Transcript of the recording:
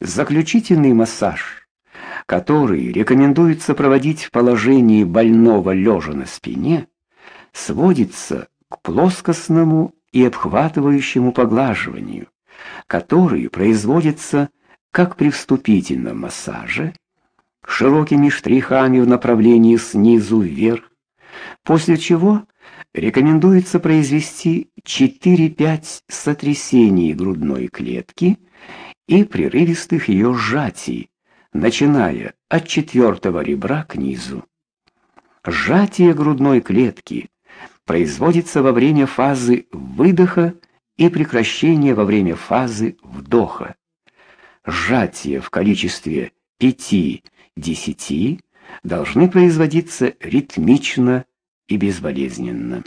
Заключительный массаж, который рекомендуется проводить в положении больного лежа на спине, сводится к плоскостному и обхватывающему поглаживанию, который производится как при вступительном массаже, широкими штрихами в направлении снизу вверх, после чего рекомендуется произвести 4-5 сотрясений грудной клетки и прерывистых ее сжатий, начиная от четвертого ребра к низу. Сжатие грудной клетки производится во время фазы выдоха и прекращение во время фазы вдоха. Сжатия в количестве 5-10 должны производиться ритмично и безболезненно.